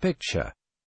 picture.